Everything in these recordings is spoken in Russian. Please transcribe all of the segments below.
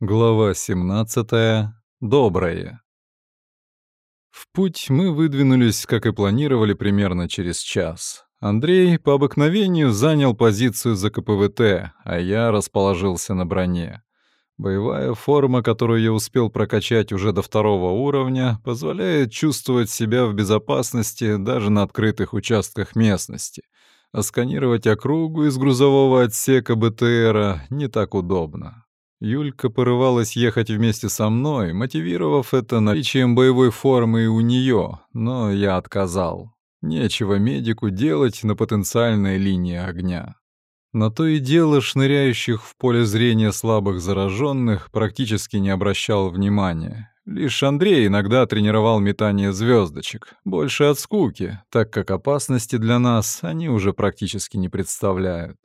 Глава 17. Доброе. В путь мы выдвинулись, как и планировали, примерно через час. Андрей по обыкновению занял позицию за КПВТ, а я расположился на броне. Боевая форма, которую я успел прокачать уже до второго уровня, позволяет чувствовать себя в безопасности даже на открытых участках местности. А сканировать округу из грузового отсека БТРа не так удобно. Юлька порывалась ехать вместе со мной, мотивировав это наличием боевой формы у нее, но я отказал. Нечего медику делать на потенциальной линии огня. На то и дело шныряющих в поле зрения слабых зараженных практически не обращал внимания. Лишь Андрей иногда тренировал метание звездочек, больше от скуки, так как опасности для нас они уже практически не представляют.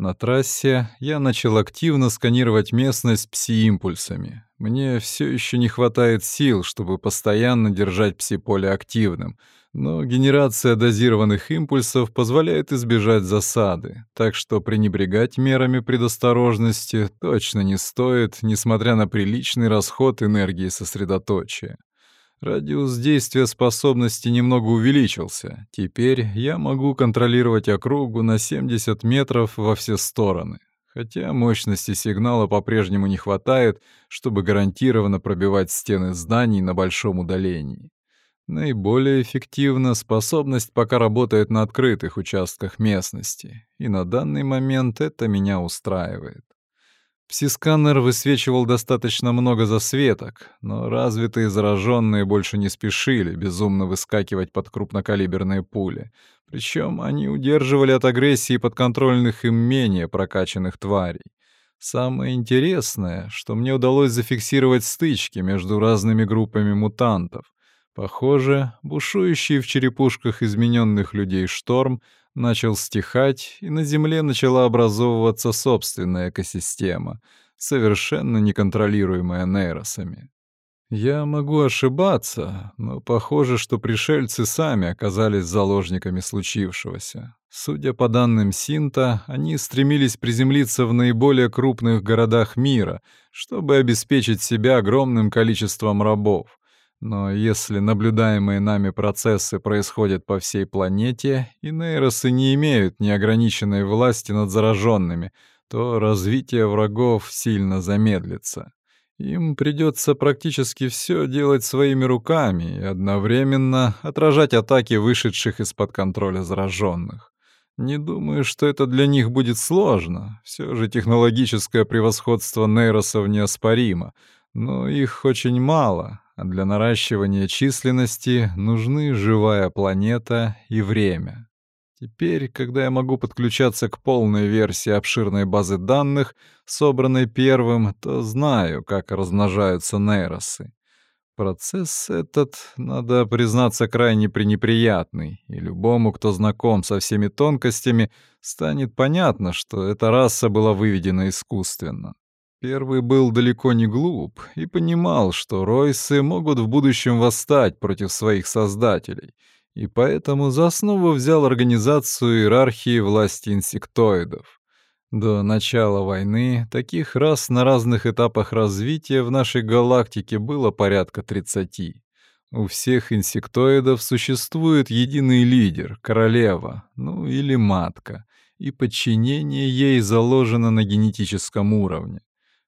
На трассе я начал активно сканировать местность пси-импульсами. Мне все еще не хватает сил, чтобы постоянно держать пси-поле активным, но генерация дозированных импульсов позволяет избежать засады, так что пренебрегать мерами предосторожности точно не стоит, несмотря на приличный расход энергии сосредоточия. Радиус действия способности немного увеличился. Теперь я могу контролировать округу на 70 метров во все стороны. Хотя мощности сигнала по-прежнему не хватает, чтобы гарантированно пробивать стены зданий на большом удалении. Наиболее эффективно способность пока работает на открытых участках местности, и на данный момент это меня устраивает. Пси-сканер высвечивал достаточно много засветок, но развитые зараженные больше не спешили безумно выскакивать под крупнокалиберные пули. Причем они удерживали от агрессии подконтрольных им менее прокачанных тварей. Самое интересное, что мне удалось зафиксировать стычки между разными группами мутантов. Похоже, бушующий в черепушках измененных людей шторм — начал стихать, и на Земле начала образовываться собственная экосистема, совершенно неконтролируемая нейросами. Я могу ошибаться, но похоже, что пришельцы сами оказались заложниками случившегося. Судя по данным Синта, они стремились приземлиться в наиболее крупных городах мира, чтобы обеспечить себя огромным количеством рабов. Но если наблюдаемые нами процессы происходят по всей планете, и нейросы не имеют неограниченной власти над зараженными, то развитие врагов сильно замедлится. Им придется практически все делать своими руками и одновременно отражать атаки вышедших из-под контроля зараженных. Не думаю, что это для них будет сложно. Все же технологическое превосходство нейросов неоспоримо, но их очень мало, а для наращивания численности нужны живая планета и время. Теперь, когда я могу подключаться к полной версии обширной базы данных, собранной первым, то знаю, как размножаются нейросы. Процесс этот, надо признаться, крайне пренеприятный, и любому, кто знаком со всеми тонкостями, станет понятно, что эта раса была выведена искусственно. Первый был далеко не глуп и понимал, что Ройсы могут в будущем восстать против своих создателей, и поэтому за основу взял организацию иерархии власти инсектоидов. До начала войны таких рас на разных этапах развития в нашей галактике было порядка 30. У всех инсектоидов существует единый лидер, королева, ну или матка, и подчинение ей заложено на генетическом уровне.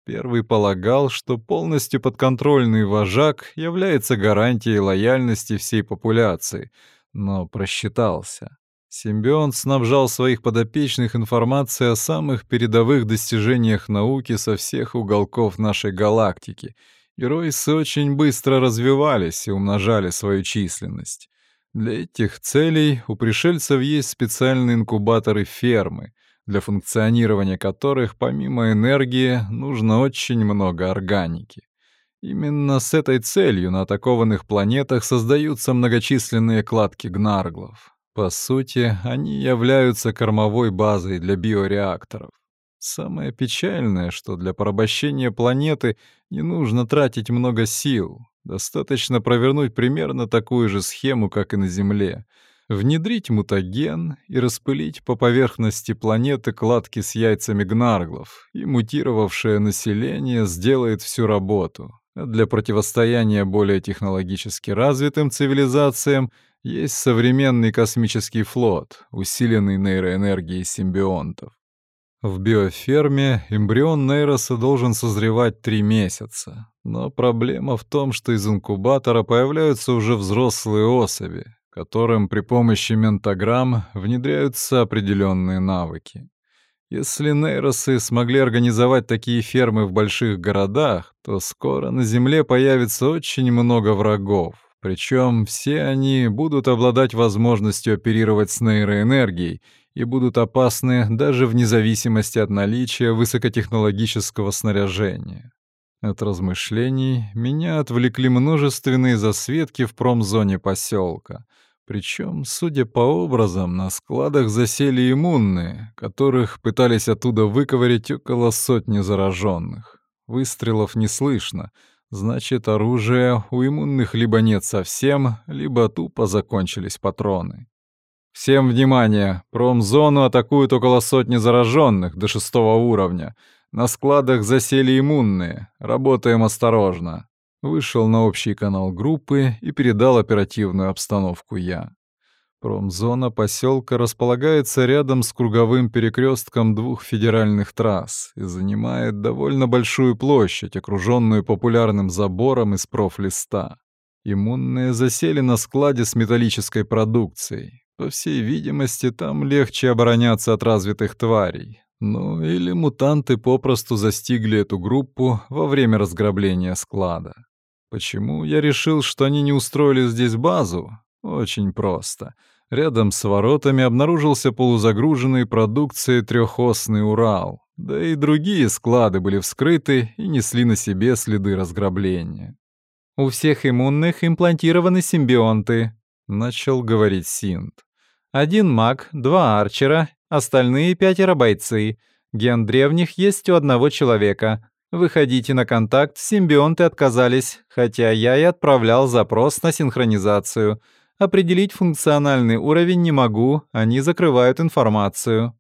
Первый полагал, что полностью подконтрольный вожак является гарантией лояльности всей популяции, но просчитался. Симбион снабжал своих подопечных информацией о самых передовых достижениях науки со всех уголков нашей галактики. Героисы очень быстро развивались и умножали свою численность. Для этих целей у пришельцев есть специальные инкубаторы фермы, для функционирования которых помимо энергии нужно очень много органики. Именно с этой целью на атакованных планетах создаются многочисленные кладки гнарглов. По сути, они являются кормовой базой для биореакторов. Самое печальное, что для порабощения планеты не нужно тратить много сил. Достаточно провернуть примерно такую же схему, как и на Земле — внедрить мутаген и распылить по поверхности планеты кладки с яйцами гнарглов, и мутировавшее население сделает всю работу. А для противостояния более технологически развитым цивилизациям есть современный космический флот, усиленный нейроэнергией симбионтов. В биоферме эмбрион нейроса должен созревать три месяца. Но проблема в том, что из инкубатора появляются уже взрослые особи, которым при помощи ментограмм внедряются определенные навыки. Если нейросы смогли организовать такие фермы в больших городах, то скоро на Земле появится очень много врагов. Причем все они будут обладать возможностью оперировать с нейроэнергией и будут опасны даже вне зависимости от наличия высокотехнологического снаряжения. От размышлений меня отвлекли множественные засветки в промзоне поселка. Причем, судя по образам, на складах засели иммунные, которых пытались оттуда выковырять около сотни зараженных. Выстрелов не слышно, значит, оружия у иммунных либо нет совсем, либо тупо закончились патроны. Всем внимание! Промзону атакуют около сотни зараженных до шестого уровня. На складах засели иммунные. Работаем осторожно. Вышел на общий канал группы и передал оперативную обстановку я. Промзона поселка располагается рядом с круговым перекрестком двух федеральных трасс и занимает довольно большую площадь, окруженную популярным забором из профлиста. Иммунные засели на складе с металлической продукцией. По всей видимости, там легче обороняться от развитых тварей. Ну, или мутанты попросту застигли эту группу во время разграбления склада. Почему я решил, что они не устроили здесь базу? Очень просто. Рядом с воротами обнаружился полузагруженный продукцией трехосный Урал. Да и другие склады были вскрыты и несли на себе следы разграбления. «У всех иммунных имплантированы симбионты», — начал говорить Синт. «Один маг, два арчера, остальные пятеро бойцы. Ген древних есть у одного человека. Выходите на контакт, симбионты отказались, хотя я и отправлял запрос на синхронизацию. Определить функциональный уровень не могу, они закрывают информацию».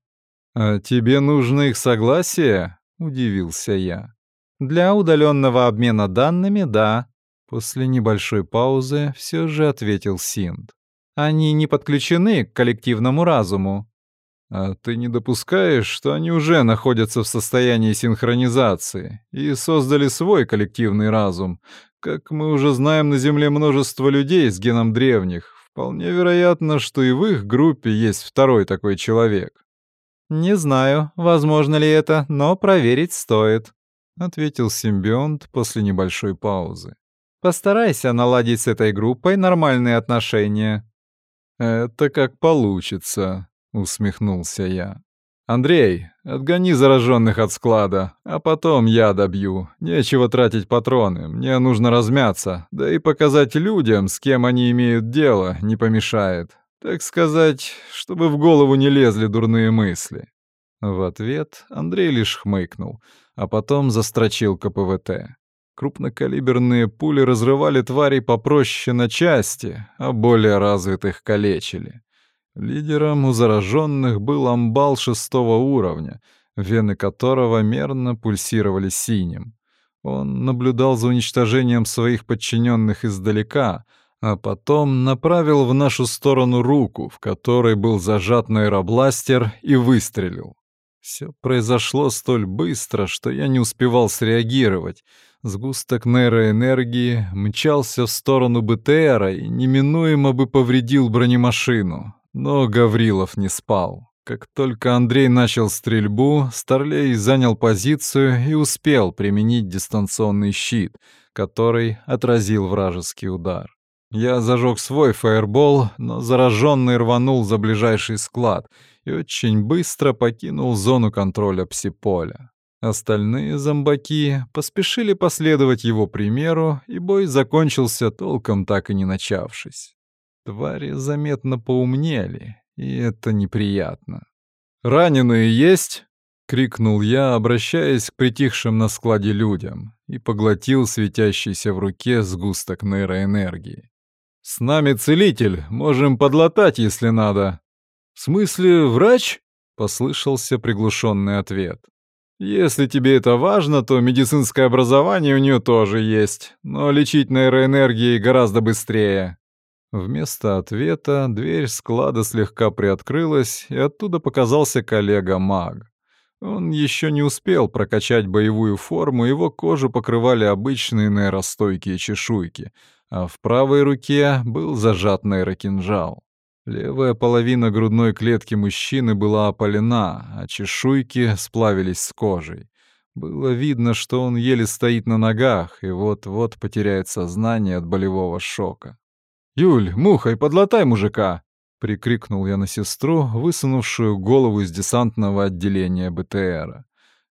«А тебе нужно их согласие?» — удивился я. «Для удаленного обмена данными — да», После небольшой паузы все же ответил Синд. «Они не подключены к коллективному разуму». «А ты не допускаешь, что они уже находятся в состоянии синхронизации и создали свой коллективный разум? Как мы уже знаем, на Земле множество людей с геном древних. Вполне вероятно, что и в их группе есть второй такой человек». «Не знаю, возможно ли это, но проверить стоит», — ответил симбионт после небольшой паузы. Постарайся наладить с этой группой нормальные отношения». «Это как получится», — усмехнулся я. «Андрей, отгони зараженных от склада, а потом я добью. Нечего тратить патроны, мне нужно размяться, да и показать людям, с кем они имеют дело, не помешает. Так сказать, чтобы в голову не лезли дурные мысли». В ответ Андрей лишь хмыкнул, а потом застрочил КПВТ. Крупнокалиберные пули разрывали тварей попроще на части, а более развитых калечили. Лидером у зараженных был амбал шестого уровня, вены которого мерно пульсировали синим. Он наблюдал за уничтожением своих подчиненных издалека, а потом направил в нашу сторону руку, в которой был зажат нейробластер, и выстрелил. Все произошло столь быстро, что я не успевал среагировать — Сгусток нейроэнергии мчался в сторону БТРа и неминуемо бы повредил бронемашину. Но Гаврилов не спал. Как только Андрей начал стрельбу, Старлей занял позицию и успел применить дистанционный щит, который отразил вражеский удар. Я зажег свой фаербол, но зараженный рванул за ближайший склад и очень быстро покинул зону контроля псиполя. Остальные зомбаки поспешили последовать его примеру, и бой закончился толком так и не начавшись. Твари заметно поумнели, и это неприятно. «Раненые есть?» — крикнул я, обращаясь к притихшим на складе людям, и поглотил светящийся в руке сгусток нейроэнергии. «С нами целитель, можем подлатать, если надо». «В смысле, врач?» — послышался приглушенный ответ. «Если тебе это важно, то медицинское образование у нее тоже есть, но лечить нейроэнергией гораздо быстрее». Вместо ответа дверь склада слегка приоткрылась, и оттуда показался коллега-маг. Он еще не успел прокачать боевую форму, его кожу покрывали обычные нейростойкие чешуйки, а в правой руке был зажат нейрокинжал. Левая половина грудной клетки мужчины была опалена, а чешуйки сплавились с кожей. Было видно, что он еле стоит на ногах и вот-вот потеряет сознание от болевого шока. «Юль, мухой, подлатай мужика!» — прикрикнул я на сестру, высунувшую голову из десантного отделения БТРа.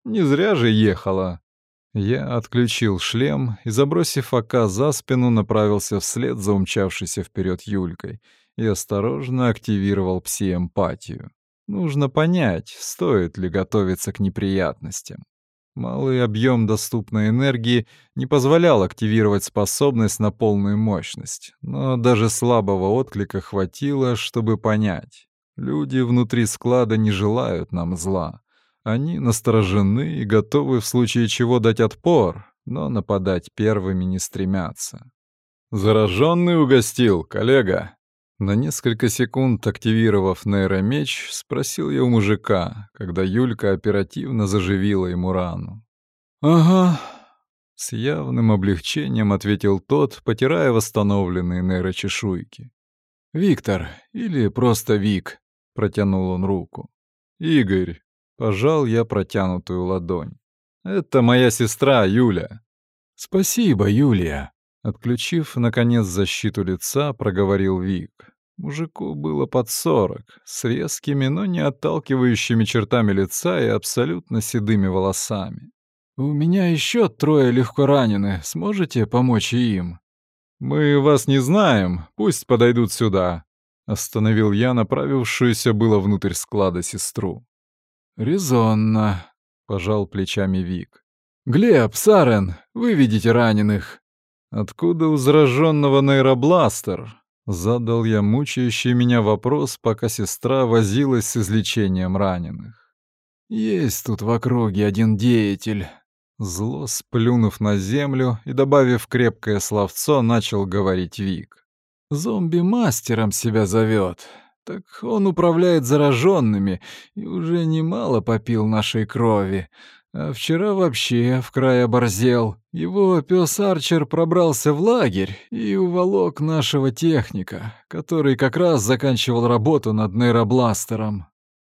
«Не зря же ехала!» Я отключил шлем и, забросив АК за спину, направился вслед за умчавшейся вперед Юлькой и осторожно активировал пси-эмпатию. Нужно понять, стоит ли готовиться к неприятностям. Малый объем доступной энергии не позволял активировать способность на полную мощность, но даже слабого отклика хватило, чтобы понять. Люди внутри склада не желают нам зла. Они насторожены и готовы в случае чего дать отпор, но нападать первыми не стремятся. «Зараженный угостил, коллега», на несколько секунд активировав нейромеч, спросил я у мужика, когда Юлька оперативно заживила ему рану. «Ага», — с явным облегчением ответил тот, потирая восстановленные нейрочешуйки. «Виктор, или просто Вик», — протянул он руку. «Игорь», — пожал я протянутую ладонь. «Это моя сестра Юля». «Спасибо, Юлия», Отключив, наконец, защиту лица, проговорил Вик. Мужику было под сорок, с резкими, но не отталкивающими чертами лица и абсолютно седыми волосами. «У меня еще трое легко ранены. Сможете помочь им?» «Мы вас не знаем. Пусть подойдут сюда», — остановил я направившуюся было внутрь склада сестру. «Резонно», — пожал плечами Вик. «Глеб, Сарен, выведите раненых». «Откуда у зараженного нейробластер?» Задал я мучающий меня вопрос, пока сестра возилась с излечением раненых. «Есть тут в округе один деятель». Зло сплюнув на землю и добавив крепкое словцо, начал говорить Вик. «Зомби-мастером себя зовет. Так он управляет зараженными и уже немало попил нашей крови. А вчера вообще в край оборзел. Его пес Арчер пробрался в лагерь и уволок нашего техника, который как раз заканчивал работу над нейробластером.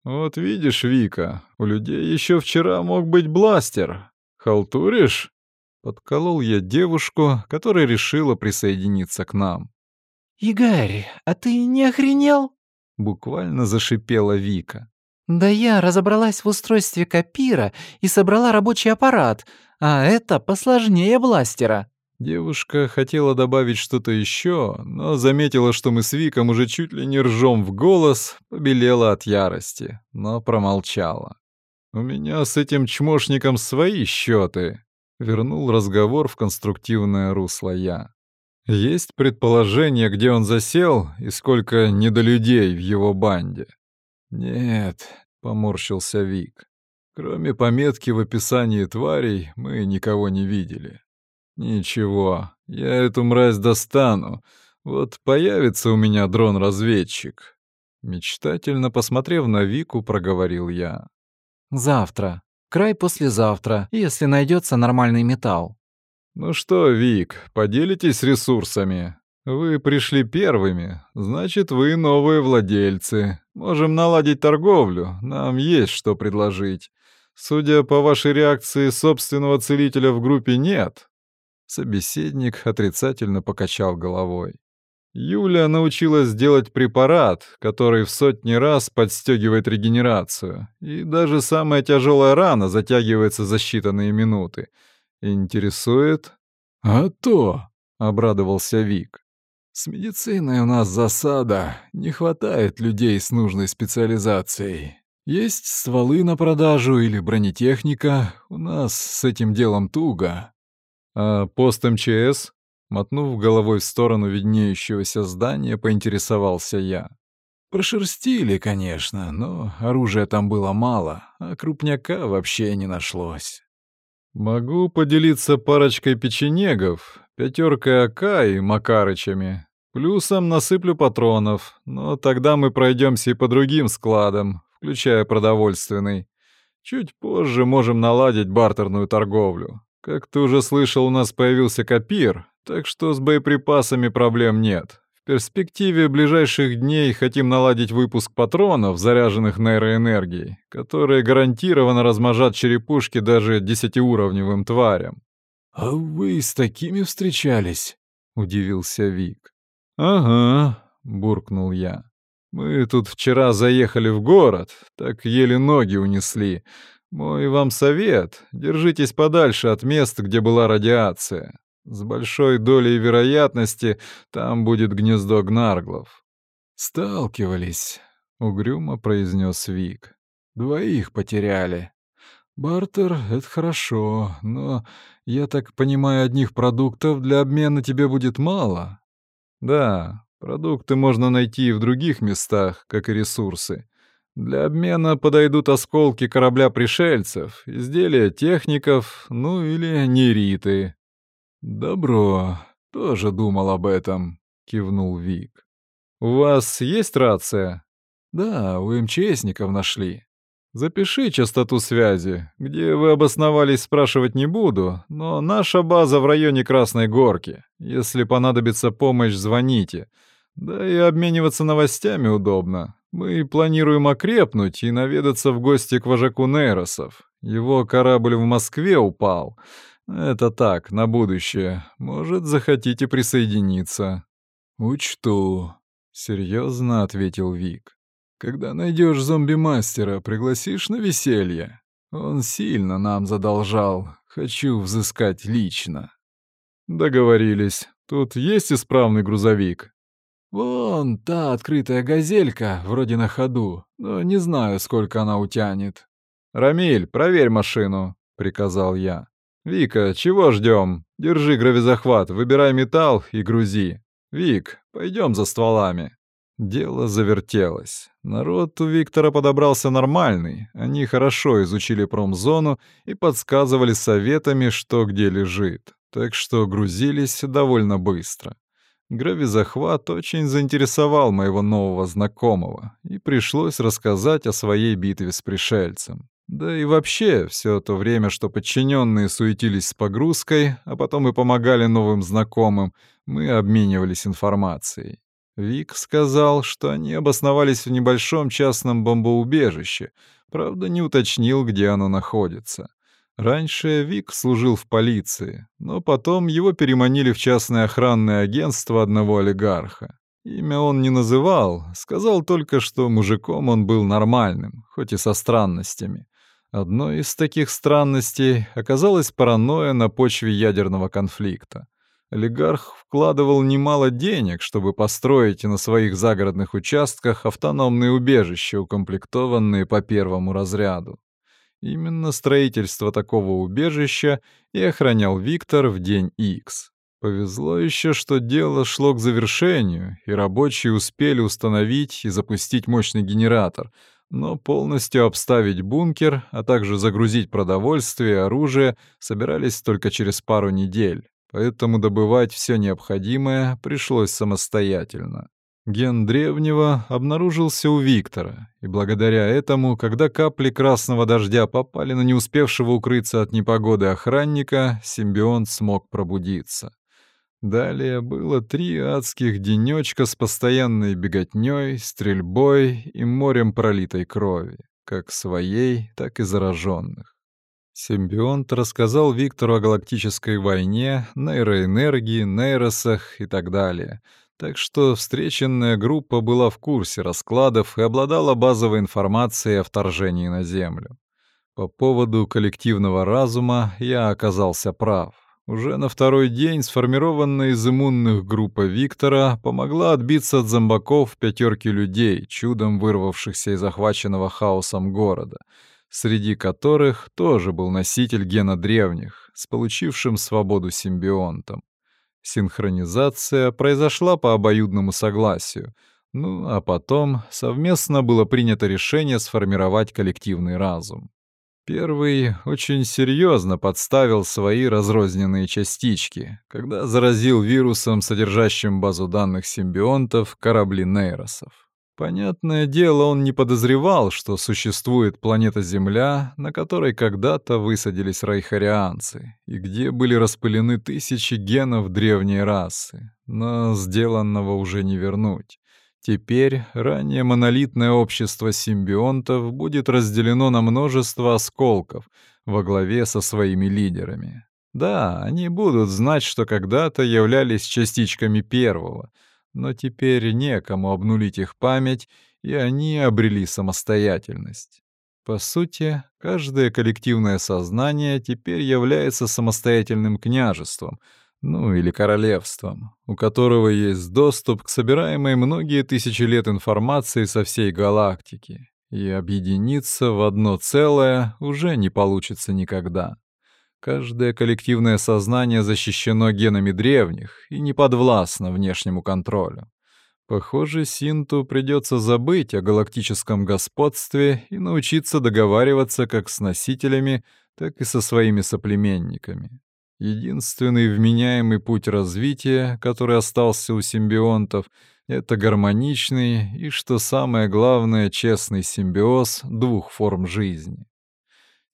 «Вот видишь, Вика, у людей еще вчера мог быть бластер. Халтуришь?» Подколол я девушку, которая решила присоединиться к нам. «Игорь, а ты не охренел?» Буквально зашипела Вика. «Да я разобралась в устройстве копира и собрала рабочий аппарат, а это посложнее бластера». Девушка хотела добавить что-то еще, но заметила, что мы с Виком уже чуть ли не ржем в голос, побелела от ярости, но промолчала. «У меня с этим чмошником свои счеты», — вернул разговор в конструктивное русло я. «Есть предположение, где он засел и сколько недолюдей в его банде?» «Нет», — поморщился Вик. «Кроме пометки в описании тварей, мы никого не видели». «Ничего, я эту мразь достану. Вот появится у меня дрон-разведчик». Мечтательно посмотрев на Вику, проговорил я. «Завтра. Край послезавтра, если найдется нормальный металл». «Ну что, Вик, поделитесь ресурсами?» Вы пришли первыми, значит, вы новые владельцы. Можем наладить торговлю, нам есть что предложить. Судя по вашей реакции, собственного целителя в группе нет. Собеседник отрицательно покачал головой. Юля научилась делать препарат, который в сотни раз подстегивает регенерацию, и даже самая тяжелая рана затягивается за считанные минуты. Интересует? А то, обрадовался Вик. С медициной у нас засада, не хватает людей с нужной специализацией. Есть стволы на продажу или бронетехника, у нас с этим делом туго. А пост МЧС? Мотнув головой в сторону виднеющегося здания, поинтересовался я. Прошерстили, конечно, но оружия там было мало, а крупняка вообще не нашлось. Могу поделиться парочкой печенегов, пятеркой АК и Макарычами. Плюсом насыплю патронов, но тогда мы пройдемся и по другим складам, включая продовольственный. Чуть позже можем наладить бартерную торговлю. Как ты уже слышал, у нас появился копир, так что с боеприпасами проблем нет. В перспективе ближайших дней хотим наладить выпуск патронов, заряженных нейроэнергией, которые гарантированно размножат черепушки даже десятиуровневым тварям. «А вы с такими встречались?» — удивился Вик. «Ага», — буркнул я. Мы тут вчера заехали в город, так еле ноги унесли. Мой вам совет — держитесь подальше от мест, где была радиация. С большой долей вероятности там будет гнездо гнарглов. «Сталкивались», — угрюмо произнес Вик. «Двоих потеряли. Бартер — это хорошо, но, я так понимаю, одних продуктов для обмена тебе будет мало?» «Да, Продукты можно найти и в других местах, как и ресурсы. Для обмена подойдут осколки корабля пришельцев, изделия техников, ну или нериты. «Добро, тоже думал об этом», — кивнул Вик. «У вас есть рация?» «Да, у МЧСников нашли. Запиши частоту связи. Где вы обосновались, спрашивать не буду, но наша база в районе Красной Горки. Если понадобится помощь, звоните. Да и обмениваться новостями удобно. Мы планируем окрепнуть и наведаться в гости к вожаку Нейросов. Его корабль в Москве упал. Это так, на будущее. Может, захотите присоединиться. Учту, серьезно ответил Вик. Когда найдешь зомби-мастера, пригласишь на веселье. Он сильно нам задолжал. Хочу взыскать лично. Договорились. Тут есть исправный грузовик. «Вон та открытая газелька, вроде на ходу, но не знаю, сколько она утянет». «Рамиль, проверь машину», — приказал я. «Вика, чего ждем? Держи гравизахват, выбирай металл и грузи. Вик, пойдем за стволами». Дело завертелось. Народ у Виктора подобрался нормальный. Они хорошо изучили промзону и подсказывали советами, что где лежит. Так что грузились довольно быстро. Гравизахват очень заинтересовал моего нового знакомого, и пришлось рассказать о своей битве с пришельцем. Да и вообще, все то время, что подчиненные суетились с погрузкой, а потом и помогали новым знакомым, мы обменивались информацией. Вик сказал, что они обосновались в небольшом частном бомбоубежище, правда, не уточнил, где оно находится. Раньше Вик служил в полиции, но потом его переманили в частное охранное агентство одного олигарха. Имя он не называл, сказал только, что мужиком он был нормальным, хоть и со странностями. Одной из таких странностей оказалась паранойя на почве ядерного конфликта. Олигарх вкладывал немало денег, чтобы построить на своих загородных участках автономные убежища, укомплектованные по первому разряду. Именно строительство такого убежища и охранял Виктор в день X. Повезло еще, что дело шло к завершению, и рабочие успели установить и запустить мощный генератор, но полностью обставить бункер, а также загрузить продовольствие и оружие собирались только через пару недель, поэтому добывать все необходимое пришлось самостоятельно. Ген древнего обнаружился у Виктора, и благодаря этому, когда капли красного дождя попали на не успевшего укрыться от непогоды охранника, симбионт смог пробудиться. Далее было три адских денечка с постоянной беготней, стрельбой и морем пролитой крови, как своей, так и зараженных. Симбионт рассказал Виктору о галактической войне, нейроэнергии, нейросах и так далее — так что встреченная группа была в курсе раскладов и обладала базовой информацией о вторжении на Землю. По поводу коллективного разума я оказался прав. Уже на второй день сформированная из иммунных группа Виктора помогла отбиться от зомбаков пятерки людей, чудом вырвавшихся из захваченного хаосом города, среди которых тоже был носитель гена древних, с получившим свободу симбионтом. Синхронизация произошла по обоюдному согласию. Ну, а потом совместно было принято решение сформировать коллективный разум. Первый очень серьезно подставил свои разрозненные частички, когда заразил вирусом, содержащим базу данных симбионтов, корабли нейросов. Понятное дело, он не подозревал, что существует планета Земля, на которой когда-то высадились райхарианцы, и где были распылены тысячи генов древней расы, но сделанного уже не вернуть. Теперь ранее монолитное общество симбионтов будет разделено на множество осколков во главе со своими лидерами. Да, они будут знать, что когда-то являлись частичками первого, но теперь некому обнулить их память, и они обрели самостоятельность. По сути, каждое коллективное сознание теперь является самостоятельным княжеством — ну или королевством, у которого есть доступ к собираемой многие тысячи лет информации со всей галактики, и объединиться в одно целое уже не получится никогда. Каждое коллективное сознание защищено генами древних и не подвластно внешнему контролю. Похоже, Синту придется забыть о галактическом господстве и научиться договариваться как с носителями, так и со своими соплеменниками. Единственный вменяемый путь развития, который остался у симбионтов, это гармоничный и, что самое главное, честный симбиоз двух форм жизни.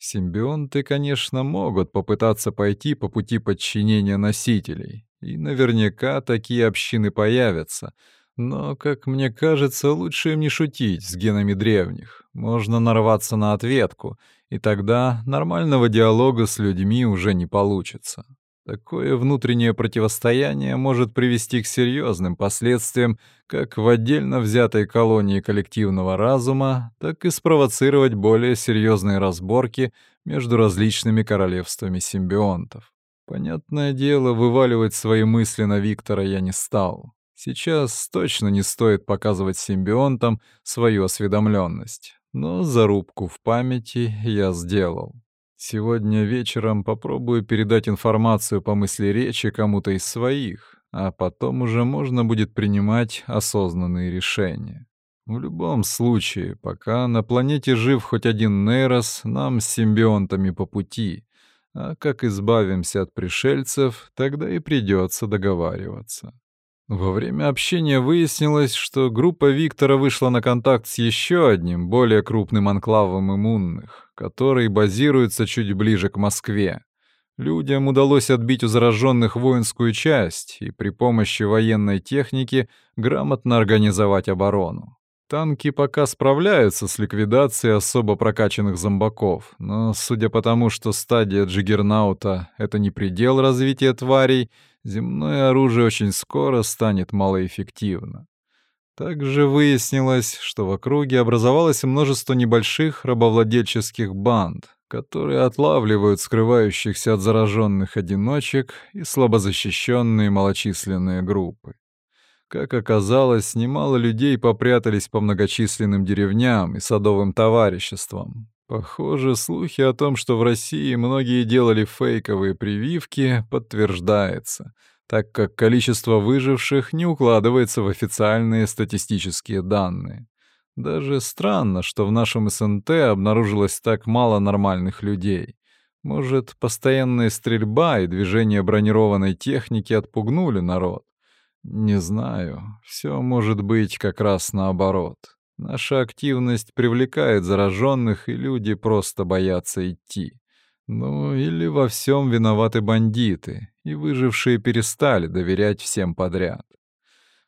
Симбионты, конечно, могут попытаться пойти по пути подчинения носителей, и наверняка такие общины появятся, но, как мне кажется, лучше им не шутить с генами древних. Можно нарваться на ответку — и тогда нормального диалога с людьми уже не получится. Такое внутреннее противостояние может привести к серьезным последствиям как в отдельно взятой колонии коллективного разума, так и спровоцировать более серьезные разборки между различными королевствами симбионтов. Понятное дело, вываливать свои мысли на Виктора я не стал. Сейчас точно не стоит показывать симбионтам свою осведомленность но зарубку в памяти я сделал. Сегодня вечером попробую передать информацию по мысли речи кому-то из своих, а потом уже можно будет принимать осознанные решения. В любом случае, пока на планете жив хоть один Нейрос, нам с симбионтами по пути. А как избавимся от пришельцев, тогда и придется договариваться. Во время общения выяснилось, что группа Виктора вышла на контакт с еще одним, более крупным анклавом иммунных, который базируется чуть ближе к Москве. Людям удалось отбить у зараженных воинскую часть и при помощи военной техники грамотно организовать оборону. Танки пока справляются с ликвидацией особо прокачанных зомбаков, но судя по тому, что стадия Джиггернаута — это не предел развития тварей, земное оружие очень скоро станет малоэффективно. Также выяснилось, что в округе образовалось множество небольших рабовладельческих банд, которые отлавливают скрывающихся от зараженных одиночек и слабозащищенные малочисленные группы. Как оказалось, немало людей попрятались по многочисленным деревням и садовым товариществам. Похоже, слухи о том, что в России многие делали фейковые прививки, подтверждается, так как количество выживших не укладывается в официальные статистические данные. Даже странно, что в нашем СНТ обнаружилось так мало нормальных людей. Может, постоянная стрельба и движение бронированной техники отпугнули народ? Не знаю. Все может быть как раз наоборот. Наша активность привлекает зараженных, и люди просто боятся идти. Ну, или во всем виноваты бандиты, и выжившие перестали доверять всем подряд.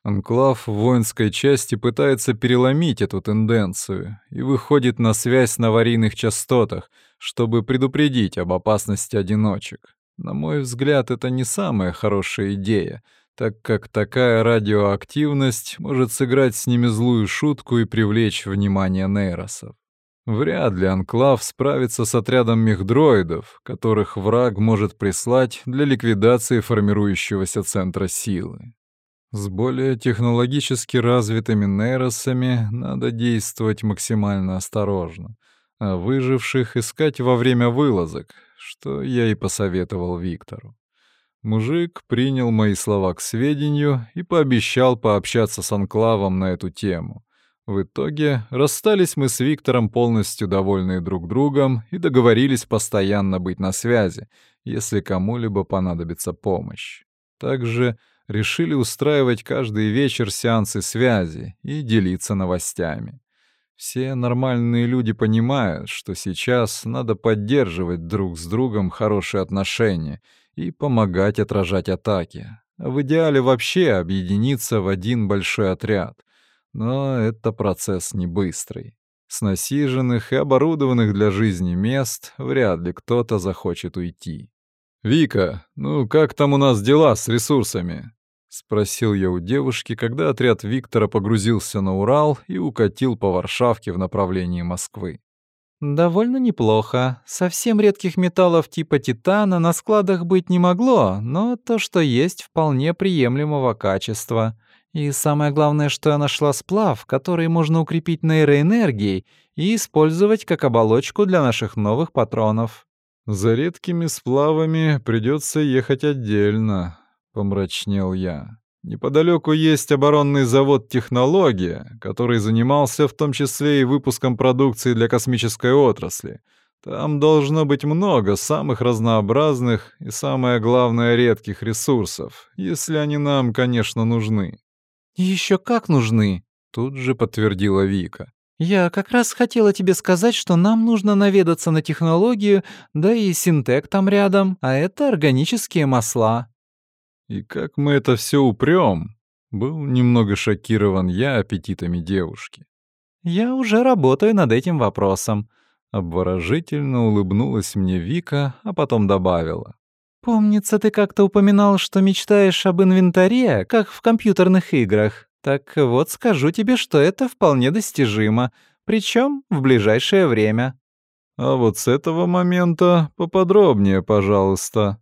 Анклав воинской части пытается переломить эту тенденцию и выходит на связь на аварийных частотах, чтобы предупредить об опасности одиночек. На мой взгляд, это не самая хорошая идея — так как такая радиоактивность может сыграть с ними злую шутку и привлечь внимание нейросов. Вряд ли Анклав справится с отрядом мехдроидов, которых враг может прислать для ликвидации формирующегося центра силы. С более технологически развитыми нейросами надо действовать максимально осторожно, а выживших искать во время вылазок, что я и посоветовал Виктору. Мужик принял мои слова к сведению и пообещал пообщаться с Анклавом на эту тему. В итоге расстались мы с Виктором полностью довольные друг другом и договорились постоянно быть на связи, если кому-либо понадобится помощь. Также решили устраивать каждый вечер сеансы связи и делиться новостями. Все нормальные люди понимают, что сейчас надо поддерживать друг с другом хорошие отношения и помогать отражать атаки. В идеале вообще объединиться в один большой отряд — но это процесс не быстрый. С насиженных и оборудованных для жизни мест вряд ли кто-то захочет уйти. «Вика, ну как там у нас дела с ресурсами?» — спросил я у девушки, когда отряд Виктора погрузился на Урал и укатил по Варшавке в направлении Москвы. «Довольно неплохо. Совсем редких металлов типа титана на складах быть не могло, но то, что есть, вполне приемлемого качества. И самое главное, что я нашла сплав, который можно укрепить нейроэнергией и использовать как оболочку для наших новых патронов. «За редкими сплавами придется ехать отдельно», — помрачнел я. «Неподалеку есть оборонный завод «Технология», который занимался в том числе и выпуском продукции для космической отрасли. Там должно быть много самых разнообразных и, самое главное, редких ресурсов, если они нам, конечно, нужны. Еще как нужны, тут же подтвердила Вика. Я как раз хотела тебе сказать, что нам нужно наведаться на технологию, да и синтек там рядом, а это органические масла. И как мы это все упрем? Был немного шокирован я аппетитами девушки. Я уже работаю над этим вопросом. Обворожительно улыбнулась мне Вика, а потом добавила. «Помнится, ты как-то упоминал, что мечтаешь об инвентаре, как в компьютерных играх. Так вот скажу тебе, что это вполне достижимо, причем в ближайшее время». «А вот с этого момента поподробнее, пожалуйста»,